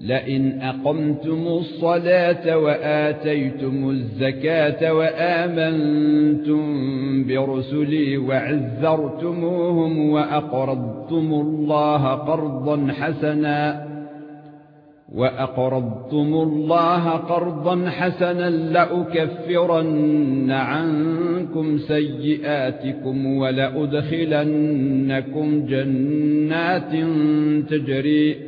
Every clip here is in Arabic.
لئن أقمتم الصلاة وآتيتم الزكاة وآمنتم برسلي وعزرتموهم وأقرضتم الله قرضا حسنا وأقرضتم الله قرضا حسنا لأكفرن عنكم سيئاتكم ولأدخلنكم جنات تجري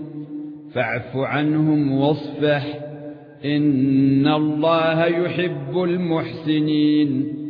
فاعف عنهم واصفح إن الله يحب المحسنين